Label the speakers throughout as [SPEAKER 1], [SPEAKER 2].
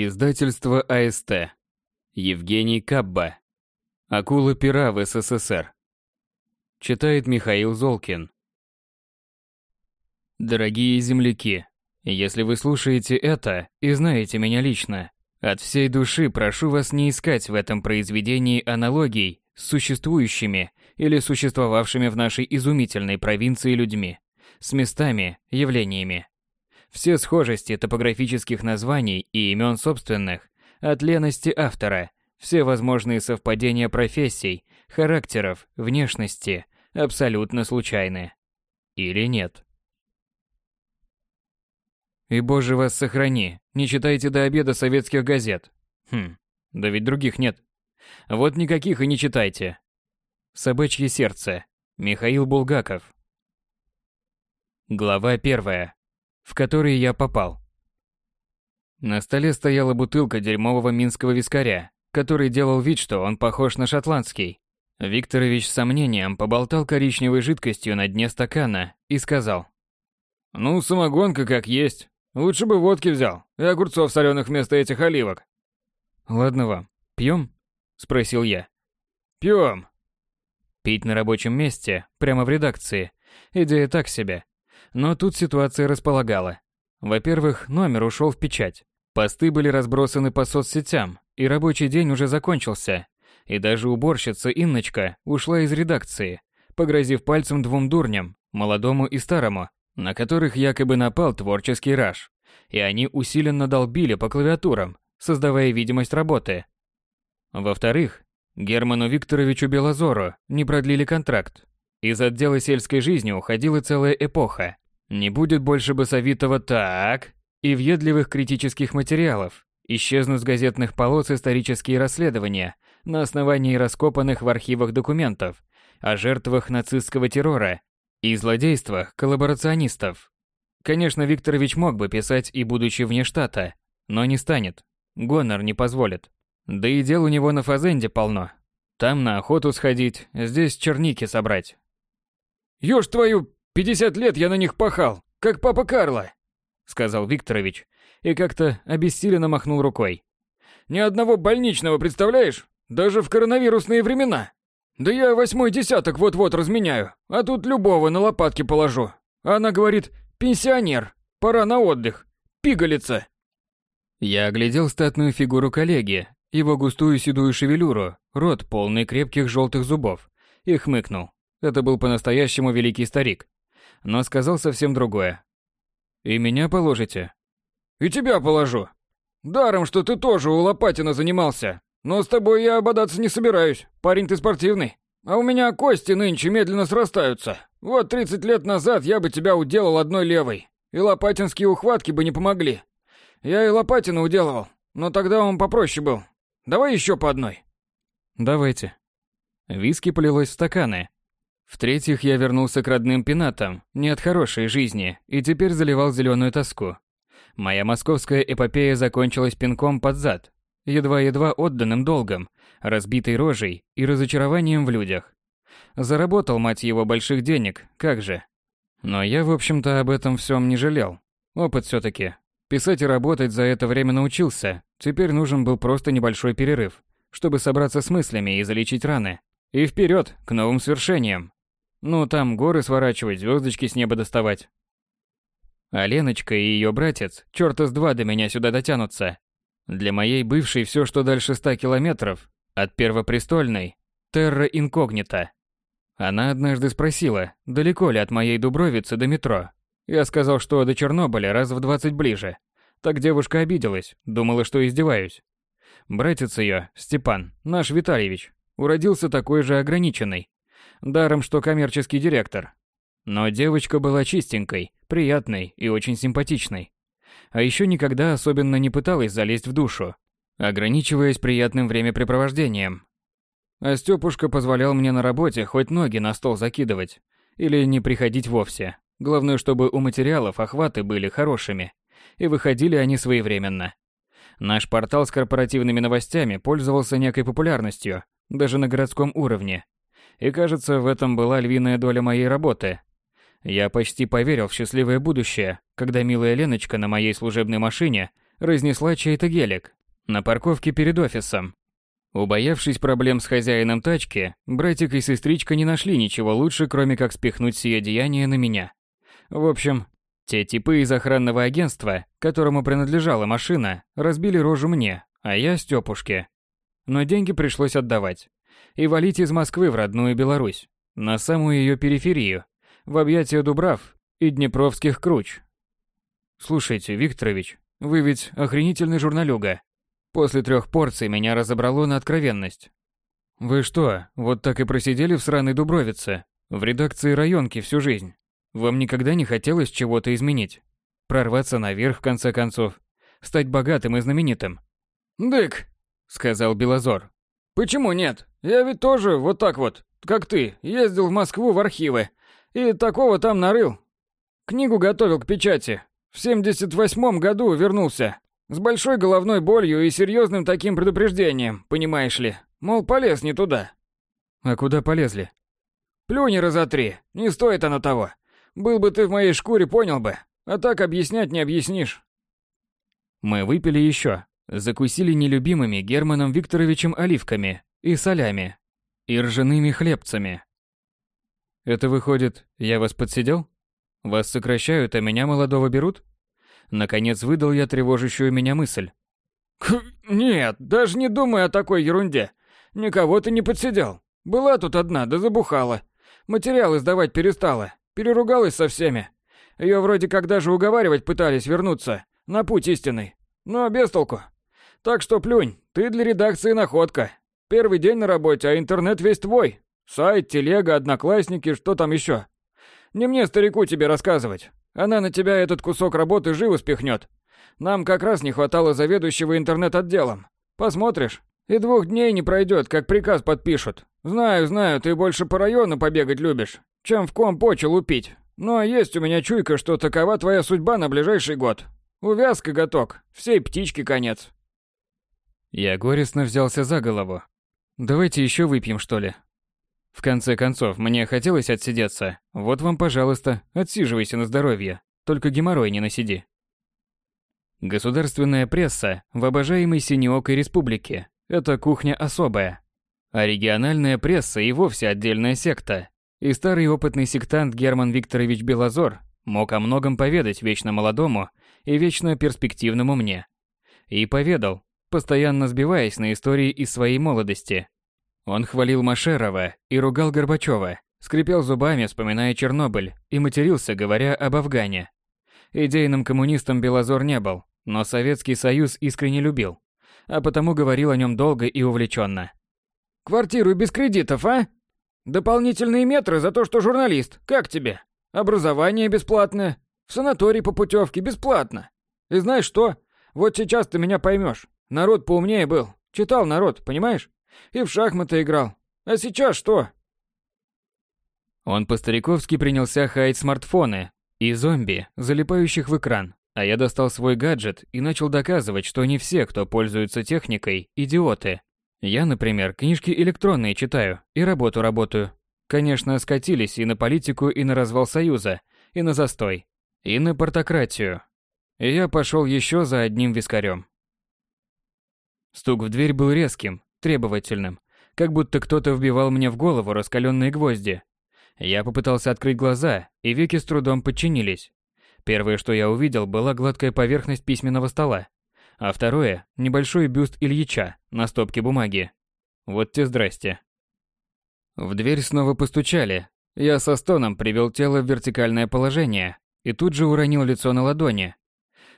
[SPEAKER 1] Издательство АСТ. Евгений Кабба. Акула пера в СССР. Читает Михаил Золкин. Дорогие земляки, если вы слушаете это и знаете меня лично, от всей души прошу вас не искать в этом произведении аналогий с существующими или существовавшими в нашей изумительной провинции людьми, с местами, явлениями. Все схожести топографических названий и имен собственных, от лености автора, все возможные совпадения профессий, характеров, внешности абсолютно случайны. Или нет? И боже вас сохрани, не читайте до обеда советских газет. Хм, да ведь других нет. Вот никаких и не читайте. Собачье сердце. Михаил Булгаков. Глава первая в который я попал. На столе стояла бутылка дерьмового минского вискаря, который делал вид, что он похож на шотландский. Викторович с сомнением поболтал коричневой жидкостью на дне стакана и сказал. «Ну, самогонка как есть. Лучше бы водки взял и огурцов соленых вместо этих оливок». «Ладно вам. Пьем?» – спросил я. «Пьем». Пить на рабочем месте, прямо в редакции. Идея так себе. Но тут ситуация располагала. Во-первых, номер ушел в печать. Посты были разбросаны по соцсетям, и рабочий день уже закончился. И даже уборщица Инночка ушла из редакции, погрозив пальцем двум дурням, молодому и старому, на которых якобы напал творческий раж. И они усиленно долбили по клавиатурам, создавая видимость работы. Во-вторых, Герману Викторовичу Белозору не продлили контракт, из отдела сельской жизни уходила целая эпоха. Не будет больше басовитого «так» и въедливых критических материалов. Исчезнут с газетных полос исторические расследования на основании раскопанных в архивах документов о жертвах нацистского террора и злодействах коллаборационистов. Конечно, Викторович мог бы писать и будучи вне штата, но не станет. Гонор не позволит. Да и дел у него на Фазенде полно. Там на охоту сходить, здесь черники собрать. «Ёж твою, 50 лет я на них пахал, как папа Карло!» Сказал Викторович и как-то обессиленно махнул рукой. «Ни одного больничного, представляешь? Даже в коронавирусные времена. Да я восьмой десяток вот-вот разменяю, а тут любого на лопатки положу. Она говорит, пенсионер, пора на отдых, пигалица». Я оглядел статную фигуру коллеги, его густую седую шевелюру, рот полный крепких желтых зубов, и хмыкнул. Это был по-настоящему великий старик. Но сказал совсем другое. «И меня положите?» «И тебя положу. Даром, что ты тоже у Лопатина занимался. Но с тобой я ободаться не собираюсь. Парень ты спортивный. А у меня кости нынче медленно срастаются. Вот 30 лет назад я бы тебя уделал одной левой. И лопатинские ухватки бы не помогли. Я и Лопатина уделывал, но тогда он попроще был. Давай еще по одной». «Давайте». Виски полилось в стаканы, в-третьих, я вернулся к родным пенатам, не от хорошей жизни, и теперь заливал зеленую тоску. Моя московская эпопея закончилась пинком под зад, едва-едва отданным долгом, разбитой рожей и разочарованием в людях. Заработал, мать его, больших денег, как же. Но я, в общем-то, об этом всем не жалел. Опыт все-таки. Писать и работать за это время научился, теперь нужен был просто небольшой перерыв, чтобы собраться с мыслями и залечить раны. И вперед, к новым свершениям. Ну, там горы сворачивать, звездочки с неба доставать. А Леночка и ее братец, черта с два до меня сюда дотянутся. Для моей бывшей все, что дальше ста километров, от первопрестольной, терра инкогнита. Она однажды спросила, далеко ли от моей Дубровицы до метро. Я сказал, что до Чернобыля раз в двадцать ближе. Так девушка обиделась, думала, что издеваюсь. Братец ее, Степан, наш Витальевич, уродился такой же ограниченный, даром что коммерческий директор. Но девочка была чистенькой, приятной и очень симпатичной. А еще никогда особенно не пыталась залезть в душу, ограничиваясь приятным времяпрепровождением. А Стёпушка позволял мне на работе хоть ноги на стол закидывать, или не приходить вовсе. Главное, чтобы у материалов охваты были хорошими, и выходили они своевременно. Наш портал с корпоративными новостями пользовался некой популярностью, даже на городском уровне, и кажется, в этом была львиная доля моей работы. Я почти поверил в счастливое будущее, когда милая Леночка на моей служебной машине разнесла чей-то гелик на парковке перед офисом. Убоявшись проблем с хозяином тачки, братик и сестричка не нашли ничего лучше, кроме как спихнуть сие деяние на меня. В общем, те типы из охранного агентства, которому принадлежала машина, разбили рожу мне, а я Стёпушке. Но деньги пришлось отдавать. И валить из Москвы в родную Беларусь, на самую ее периферию, в объятия Дубрав и Днепровских круч. Слушайте, Викторович, вы ведь охренительный журналюга. После трех порций меня разобрало на откровенность. Вы что, вот так и просидели в сраной Дубровице, в редакции районки всю жизнь? Вам никогда не хотелось чего-то изменить? Прорваться наверх, в конце концов? Стать богатым и знаменитым?
[SPEAKER 2] «Дык», — сказал Белозор. «Почему нет? Я ведь тоже вот так вот, как ты, ездил в Москву в архивы. И такого там нарыл. Книгу готовил к печати. В 78-м году вернулся. С большой головной болью и серьезным таким предупреждением, понимаешь ли. Мол, полез не туда.
[SPEAKER 1] А куда полезли?
[SPEAKER 2] Плюни раза три, не стоит оно того. Был бы ты в моей шкуре, понял бы. А так объяснять не объяснишь.
[SPEAKER 1] Мы выпили еще, закусили нелюбимыми Германом Викторовичем оливками и солями, и ржаными хлебцами. Это выходит, я вас подсидел? Вас сокращают, а меня молодого берут? Наконец выдал я тревожащую меня мысль.
[SPEAKER 2] «Нет, даже не думай о такой ерунде. Никого ты не подсидел. Была тут одна, да забухала. Материалы сдавать перестала. Переругалась со всеми. Ее вроде как даже уговаривать пытались вернуться на путь истинный. Но без толку. Так что плюнь, ты для редакции находка. Первый день на работе, а интернет весь твой. Сайт, телега, одноклассники, что там еще. Не мне, старику, тебе рассказывать. Она на тебя этот кусок работы живо спихнет. Нам как раз не хватало заведующего интернет-отделом. Посмотришь, и двух дней не пройдет, как приказ подпишут. Знаю, знаю, ты больше по району побегать любишь, чем в ком почел лупить. Но есть у меня чуйка, что такова твоя судьба на ближайший год. Увяз коготок, всей птички конец.
[SPEAKER 1] Я горестно взялся за голову. Давайте еще выпьем, что ли? В конце концов, мне хотелось отсидеться. Вот вам, пожалуйста, отсиживайся на здоровье. Только геморрой не насиди. Государственная пресса в обожаемой Синеокой республике – это кухня особая. А региональная пресса и вовсе отдельная секта. И старый опытный сектант Герман Викторович Белозор мог о многом поведать вечно молодому и вечно перспективному мне. И поведал, постоянно сбиваясь на истории из своей молодости, он хвалил Машерова и ругал Горбачева, скрипел зубами, вспоминая Чернобыль, и матерился, говоря об Афгане. Идейным коммунистом Белозор не был, но Советский Союз искренне любил, а потому говорил о нем долго и увлеченно.
[SPEAKER 2] «Квартиру без кредитов, а? Дополнительные метры за то, что журналист. Как тебе? Образование бесплатное. В санаторий по путевке бесплатно. И знаешь что? Вот сейчас ты меня поймешь. Народ поумнее был. Читал народ, понимаешь? И в шахматы играл. А сейчас что?
[SPEAKER 1] Он по-стариковски принялся хаять смартфоны и зомби, залипающих в экран. А я достал свой гаджет и начал доказывать, что не все, кто пользуется техникой, идиоты. Я, например, книжки электронные читаю и работу работаю. Конечно, скатились и на политику, и на развал Союза, и на застой, и на портократию. И я пошел еще за одним вискарем. Стук в дверь был резким, требовательным, как будто кто-то вбивал мне в голову раскаленные гвозди. Я попытался открыть глаза, и веки с трудом подчинились. Первое, что я увидел, была гладкая поверхность письменного стола, а второе – небольшой бюст Ильича на стопке бумаги. Вот те здрасте. В дверь снова постучали. Я со стоном привел тело в вертикальное положение и тут же уронил лицо на ладони.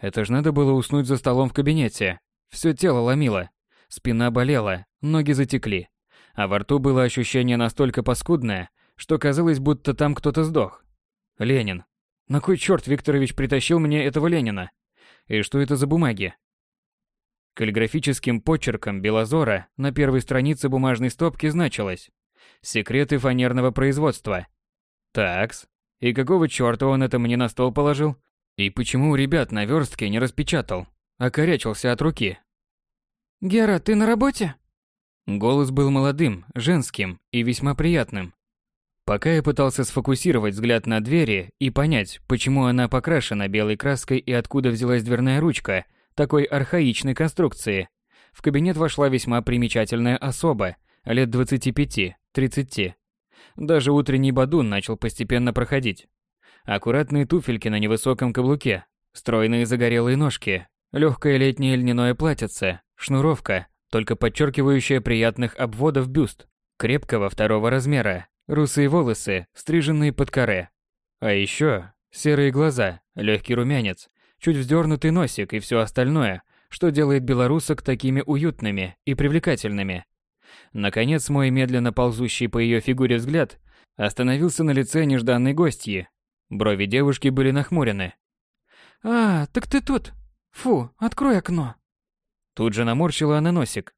[SPEAKER 1] Это ж надо было уснуть за столом в кабинете. Все тело ломило. Спина болела, ноги затекли, а во рту было ощущение настолько паскудное, что казалось, будто там кто-то сдох. Ленин. На кой черт Викторович притащил мне этого Ленина? И что это за бумаги? Каллиграфическим почерком Белозора на первой странице бумажной стопки значилось «Секреты фанерного производства». Такс. И какого черта он это мне на стол положил? И почему у ребят на верстке не распечатал, а корячился от руки?
[SPEAKER 3] «Гера, ты на работе?»
[SPEAKER 1] Голос был молодым, женским и весьма приятным. Пока я пытался сфокусировать взгляд на двери и понять, почему она покрашена белой краской и откуда взялась дверная ручка, такой архаичной конструкции, в кабинет вошла весьма примечательная особа, лет 25-30. Даже утренний бадун начал постепенно проходить. Аккуратные туфельки на невысоком каблуке, стройные загорелые ножки, легкое летнее льняное платьице, шнуровка, только подчеркивающая приятных обводов бюст, крепкого второго размера, русые волосы, стриженные под каре. А еще серые глаза, легкий румянец, чуть вздернутый носик и все остальное, что делает белорусок такими уютными и привлекательными. Наконец, мой медленно ползущий по ее фигуре взгляд остановился на лице нежданной гостьи. Брови девушки были нахмурены.
[SPEAKER 3] «А, так ты тут? Фу, открой окно!»
[SPEAKER 1] Тут же наморщила она носик.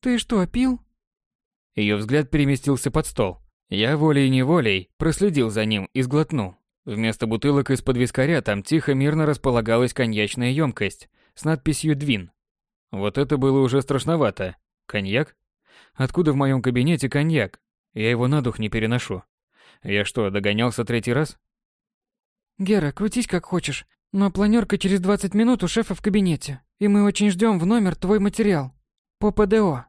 [SPEAKER 3] «Ты что, пил?»
[SPEAKER 1] Ее взгляд переместился под стол. Я волей-неволей проследил за ним и сглотнул. Вместо бутылок из-под вискаря там тихо-мирно располагалась коньячная емкость с надписью «Двин». Вот это было уже страшновато. Коньяк? Откуда в моем кабинете коньяк? Я его на дух не переношу. Я что, догонялся третий раз?
[SPEAKER 3] Гера, крутись как хочешь, но планерка через 20 минут у шефа в кабинете, и мы очень ждем в номер твой материал. По ПДО.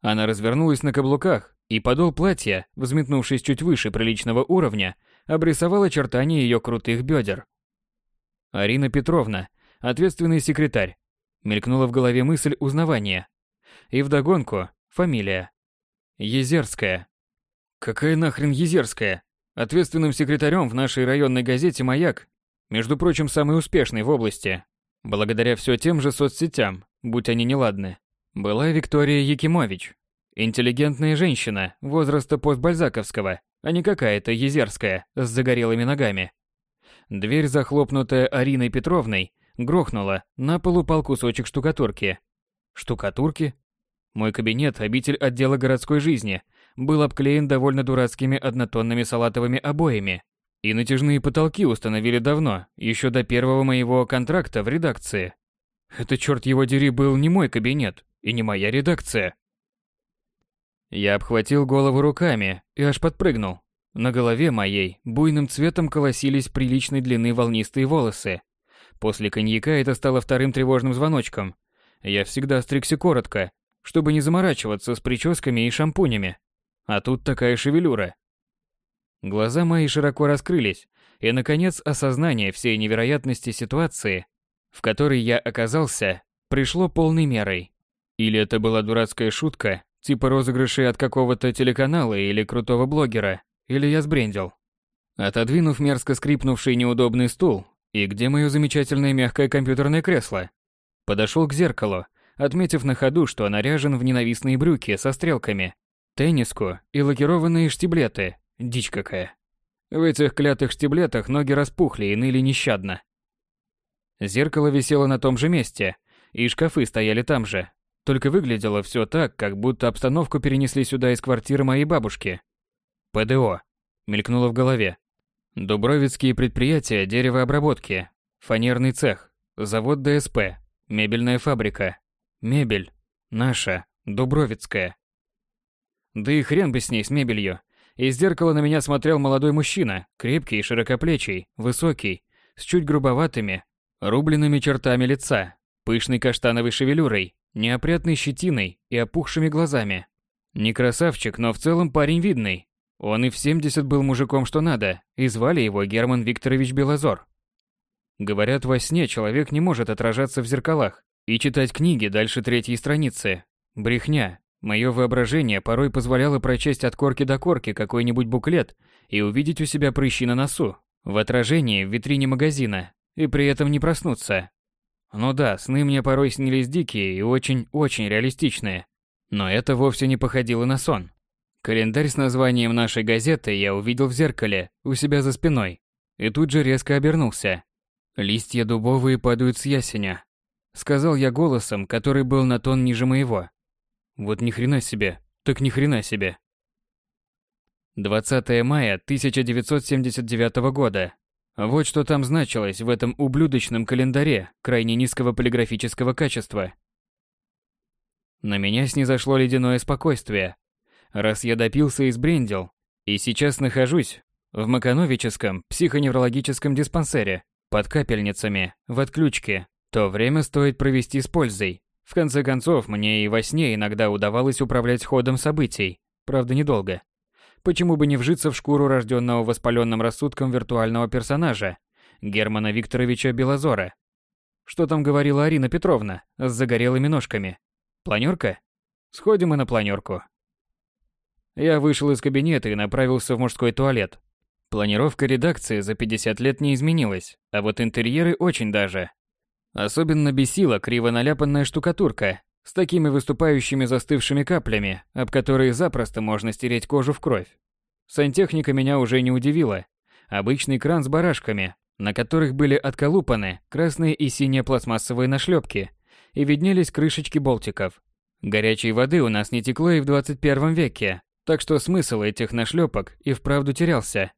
[SPEAKER 1] Она развернулась на каблуках, и подол платья, взметнувшись чуть выше приличного уровня, обрисовал очертания ее крутых бедер. Арина Петровна, ответственный секретарь. Мелькнула в голове мысль узнавания. И вдогонку фамилия. Езерская. Какая нахрен Езерская? Ответственным секретарем в нашей районной газете «Маяк», между прочим, самый успешный в области, благодаря все тем же соцсетям, будь они неладны, была Виктория Якимович. Интеллигентная женщина возраста постбальзаковского, а не какая-то езерская с загорелыми ногами. Дверь, захлопнутая Ариной Петровной, грохнула, на пол упал кусочек штукатурки. Штукатурки? Мой кабинет, обитель отдела городской жизни, был обклеен довольно дурацкими однотонными салатовыми обоями. И натяжные потолки установили давно, еще до первого моего контракта в редакции. Это, черт его дери, был не мой кабинет и не моя редакция. Я обхватил голову руками и аж подпрыгнул. На голове моей буйным цветом колосились приличной длины волнистые волосы. После коньяка это стало вторым тревожным звоночком. Я всегда стригся коротко, чтобы не заморачиваться с прическами и шампунями. А тут такая шевелюра. Глаза мои широко раскрылись, и, наконец, осознание всей невероятности ситуации, в которой я оказался, пришло полной мерой. Или это была дурацкая шутка, Типа розыгрыши от какого-то телеканала или крутого блогера. Или я сбрендил. Отодвинув мерзко скрипнувший неудобный стул, и где мое замечательное мягкое компьютерное кресло? Подошел к зеркалу, отметив на ходу, что наряжен в ненавистные брюки со стрелками, тенниску и лакированные штиблеты. Дичь какая. В этих клятых штиблетах ноги распухли и ныли нещадно. Зеркало висело на том же месте, и шкафы стояли там же, только выглядело все так, как будто обстановку перенесли сюда из квартиры моей бабушки. ПДО. Мелькнуло в голове. Дубровицкие предприятия деревообработки. Фанерный цех. Завод ДСП. Мебельная фабрика. Мебель. Наша. Дубровицкая. Да и хрен бы с ней, с мебелью. Из зеркала на меня смотрел молодой мужчина, крепкий и широкоплечий, высокий, с чуть грубоватыми, рубленными чертами лица, пышной каштановой шевелюрой, неопрятной щетиной и опухшими глазами. Не красавчик, но в целом парень видный. Он и в 70 был мужиком что надо, и звали его Герман Викторович Белозор. Говорят, во сне человек не может отражаться в зеркалах и читать книги дальше третьей страницы. Брехня. Мое воображение порой позволяло прочесть от корки до корки какой-нибудь буклет и увидеть у себя прыщи на носу, в отражении в витрине магазина, и при этом не проснуться, ну да, сны мне порой снились дикие и очень-очень реалистичные. Но это вовсе не походило на сон. Календарь с названием нашей газеты я увидел в зеркале, у себя за спиной. И тут же резко обернулся. «Листья дубовые падают с ясеня», — сказал я голосом, который был на тон ниже моего. Вот ни хрена себе, так ни хрена себе. 20 мая 1979 года. Вот что там значилось в этом ублюдочном календаре крайне низкого полиграфического качества. На меня снизошло ледяное спокойствие. Раз я допился и сбрендил, и сейчас нахожусь в Макановическом психоневрологическом диспансере, под капельницами, в отключке, то время стоит провести с пользой. В конце концов, мне и во сне иногда удавалось управлять ходом событий, правда недолго. Почему бы не вжиться в шкуру рожденного воспаленным рассудком виртуального персонажа, Германа Викторовича Белозора? Что там говорила Арина Петровна с загорелыми ножками? Планерка? Сходим и на планерку. Я вышел из кабинета и направился в мужской туалет. Планировка редакции за 50 лет не изменилась, а вот интерьеры очень даже. Особенно бесила криво наляпанная штукатурка с такими выступающими застывшими каплями, об которые запросто можно стереть кожу в кровь. Сантехника меня уже не удивила. Обычный кран с барашками, на которых были отколупаны красные и синие пластмассовые нашлепки, и виднелись крышечки болтиков. Горячей воды у нас не текло и в 21 веке, так что смысл этих нашлепок и вправду терялся.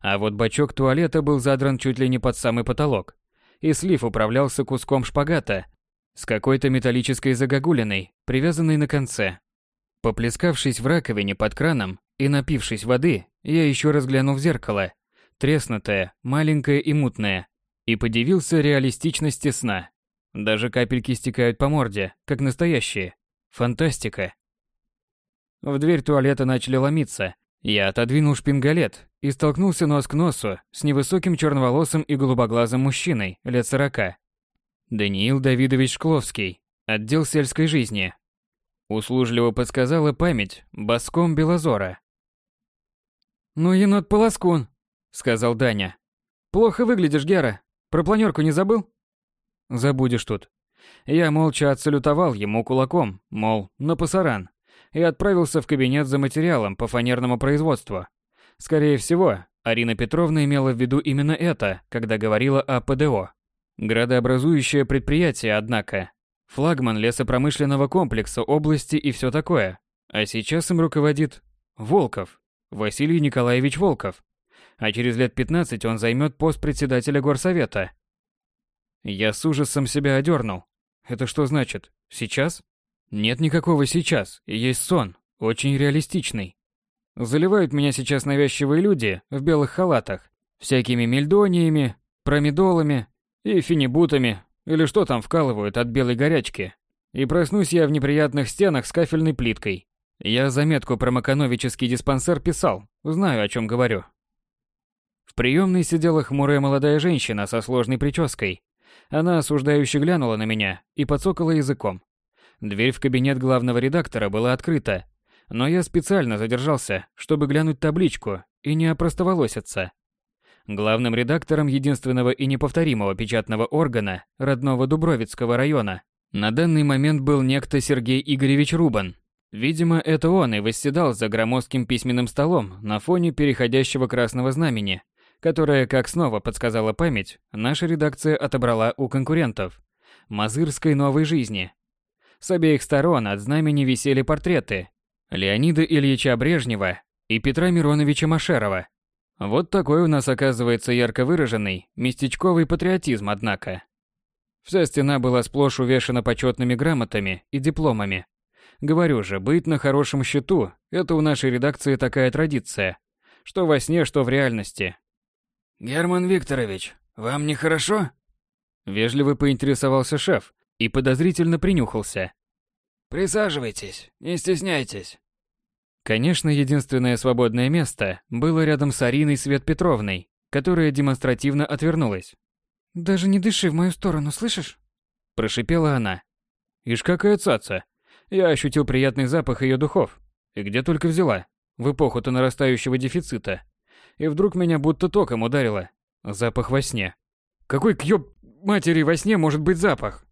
[SPEAKER 1] А вот бачок туалета был задран чуть ли не под самый потолок, и слив управлялся куском шпагата с какой-то металлической загогулиной, привязанной на конце. Поплескавшись в раковине под краном и напившись воды, я еще раз глянул в зеркало, треснутое, маленькое и мутное, и подивился реалистичности сна. Даже капельки стекают по морде, как настоящие. Фантастика. В дверь туалета начали ломиться. Я отодвинул шпингалет и столкнулся нос к носу с невысоким черноволосым и голубоглазым мужчиной лет сорока. Даниил Давидович Шкловский, отдел сельской жизни. Услужливо подсказала память боском Белозора.
[SPEAKER 3] «Ну, енот Полоскун», — сказал Даня. «Плохо выглядишь, Гера. Про планерку не забыл?»
[SPEAKER 1] «Забудешь тут». Я молча отсалютовал ему кулаком, мол, на пасаран и отправился в кабинет за материалом по фанерному производству. Скорее всего, Арина Петровна имела в виду именно это, когда говорила о ПДО. Градообразующее предприятие, однако. Флагман лесопромышленного комплекса области и все такое. А сейчас им руководит Волков, Василий Николаевич Волков. А через лет 15 он займет пост председателя горсовета. Я с ужасом себя одернул. Это что значит? Сейчас? Нет никакого сейчас, есть сон, очень реалистичный. Заливают меня сейчас навязчивые люди в белых халатах, всякими мельдониями, промедолами и финибутами, или что там вкалывают от белой горячки. И проснусь я в неприятных стенах с кафельной плиткой. Я заметку про Макановический диспансер писал, знаю, о чем говорю. В приемной сидела хмурая молодая женщина со сложной прической. Она осуждающе глянула на меня и подсокала языком. Дверь в кабинет главного редактора была открыта, но я специально задержался, чтобы глянуть табличку и не опростоволоситься. Главным редактором единственного и неповторимого печатного органа родного Дубровицкого района на данный момент был некто Сергей Игоревич Рубан. Видимо, это он и восседал за громоздким письменным столом на фоне переходящего красного знамени, которое, как снова подсказала память, наша редакция отобрала у конкурентов. Мазырской новой жизни, с обеих сторон от знамени висели портреты Леонида Ильича Брежнева и Петра Мироновича Машерова. Вот такой у нас оказывается ярко выраженный, местечковый патриотизм, однако. Вся стена была сплошь увешана почетными грамотами и дипломами. Говорю же, быть на хорошем счету – это у нашей редакции такая традиция. Что во сне, что в реальности.
[SPEAKER 2] «Герман Викторович, вам нехорошо?»
[SPEAKER 1] Вежливо поинтересовался шеф, и подозрительно принюхался.
[SPEAKER 2] «Присаживайтесь, не стесняйтесь».
[SPEAKER 1] Конечно, единственное свободное место было рядом с Ариной Свет Петровной, которая демонстративно отвернулась.
[SPEAKER 3] «Даже не дыши в мою сторону, слышишь?»
[SPEAKER 1] Прошипела она. «Ишь какая цаца!» Я ощутил приятный запах ее духов. И где только взяла. В эпоху-то нарастающего дефицита. И вдруг меня будто током ударило. Запах во сне. Какой к ёб матери во сне может быть запах?